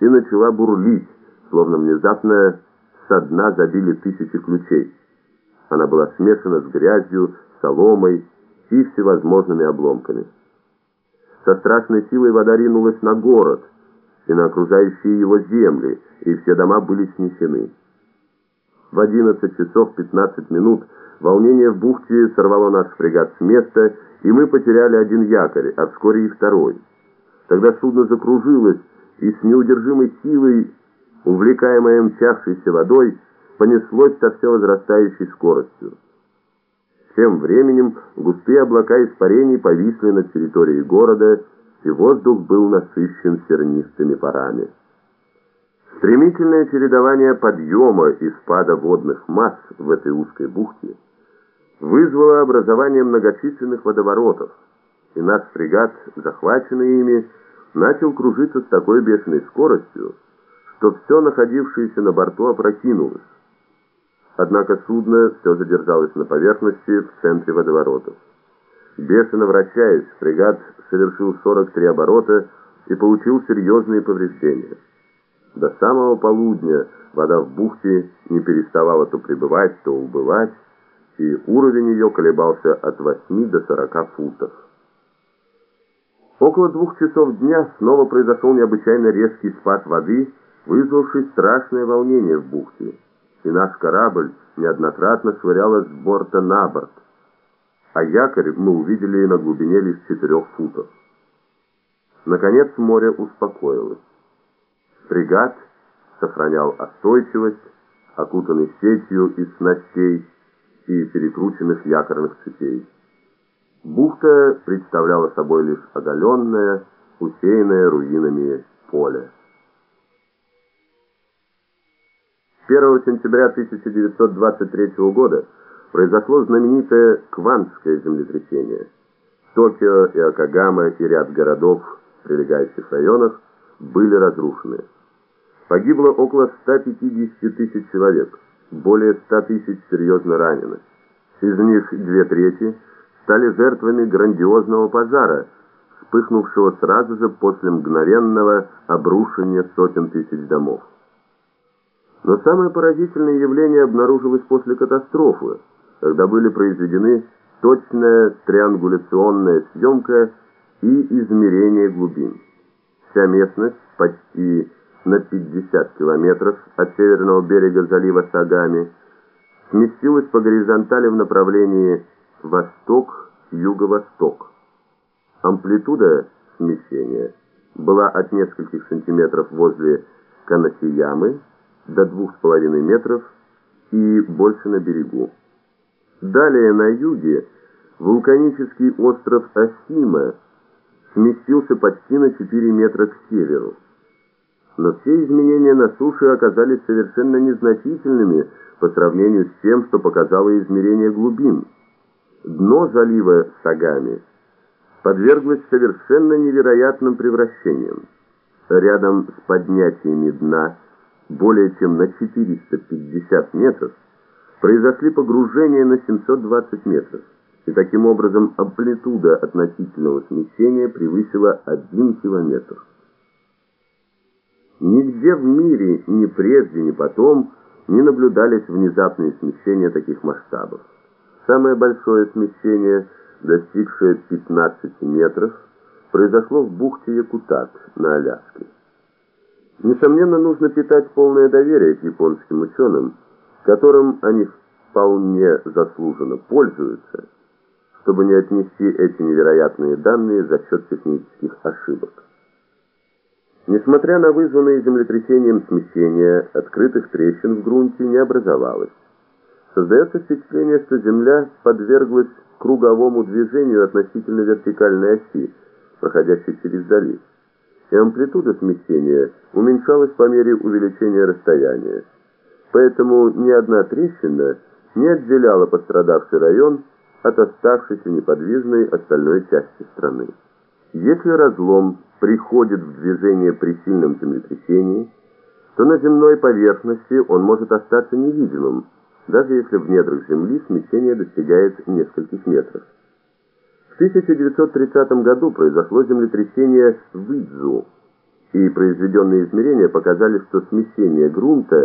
и начала бурлить, словно внезапно со дна забили тысячи ключей. Она была смешана с грязью, соломой и всевозможными обломками. Со страшной силой вода ринулась на город и на окружающие его земли, и все дома были снесены. В 11 часов 15 минут волнение в бухте сорвало наш фрегат с места, и мы потеряли один якорь, а вскоре и второй. Тогда судно закружилось, и с неудержимой силой, увлекаемое мчавшейся водой, понеслось со все возрастающей скоростью. Тем временем густые облака испарений повисли над территорией города, и воздух был насыщен сернистыми парами. Стремительное чередование подъема и спада водных масс в этой узкой бухте вызвало образование многочисленных водоворотов, и наш фрегат, захваченный ими, начал кружиться с такой бешеной скоростью, что все находившееся на борту опрокинулось. Однако судно все задержалось на поверхности в центре водоворотов. Бешено вращаясь, фрегат совершил 43 оборота и получил серьезные повреждения. До самого полудня вода в бухте не переставала то прибывать, то убывать, и уровень ее колебался от 8 до 40 футов. Около двух часов дня снова произошел необычайно резкий спад воды, вызвавший страшное волнение в бухте и наш корабль неоднократно швыряло с борта на борт, а якорь мы увидели на глубине лишь четырех футов. Наконец море успокоилось. Фрегат сохранял остойчивость, окутанный сетью из снастей и перекрученных якорных цепей. Бухта представляла собой лишь оголенное, усеянное руинами поле. 1 сентября 1923 года произошло знаменитое Квантское землетрясение. Токио и Акагама и ряд городов в прилегающих районах были разрушены. Погибло около 150 тысяч человек, более 100 тысяч серьезно ранены. Из них две трети стали жертвами грандиозного пожара, вспыхнувшего сразу же после мгновенного обрушения сотен тысяч домов. Но самое поразительное явление обнаружилось после катастрофы, когда были произведены точная триангуляционная съемка и измерение глубин. Вся местность почти на 50 километров от северного берега залива Сагами сместилась по горизонтали в направлении восток-юго-восток. Амплитуда смещения была от нескольких сантиметров возле Канасиямы до 2,5 метров и больше на берегу. Далее на юге вулканический остров Асима сместился почти на 4 метра к северу. Но все изменения на суше оказались совершенно незначительными по сравнению с тем, что показало измерение глубин. Дно залива Сагами подверглось совершенно невероятным превращениям. Рядом с поднятиями дна более чем на 450 метров, произошли погружения на 720 метров, и таким образом амплитуда относительного смещения превысила 1 километр. Нигде в мире, ни прежде, ни потом, не наблюдались внезапные смещения таких масштабов. Самое большое смещение, достигшее 15 метров, произошло в бухте Якутат на Аляске. Несомненно, нужно питать полное доверие к японским ученым, которым они вполне заслуженно пользуются, чтобы не отнести эти невероятные данные за счет технических ошибок. Несмотря на вызванные землетрясением смещения, открытых трещин в грунте не образовалось. Создается впечатление, что Земля подверглась круговому движению относительно вертикальной оси, проходящей через залив и амплитуда смещения уменьшалась по мере увеличения расстояния. Поэтому ни одна трещина не отделяла пострадавший район от оставшейся неподвижной остальной части страны. Если разлом приходит в движение при сильном землетрясении, то на земной поверхности он может остаться невидимым, даже если в недрах Земли смещение достигает нескольких метров. В 1930 году произошло землетрясение в Идзу, и произведенные измерения показали, что смещение грунта